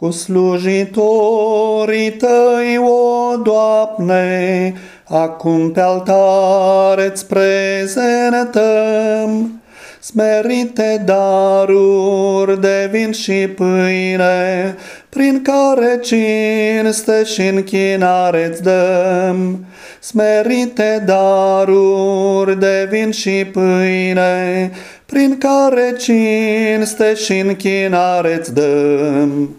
cu slujitorii tăi, o Doamne, acum pe altar îți prezentăm. Smerite daruri de vin și pâine, prin care cinste și închinare îți dăm. Smerite daruri de vin și pâine, prin care cinste și închinare îți dăm.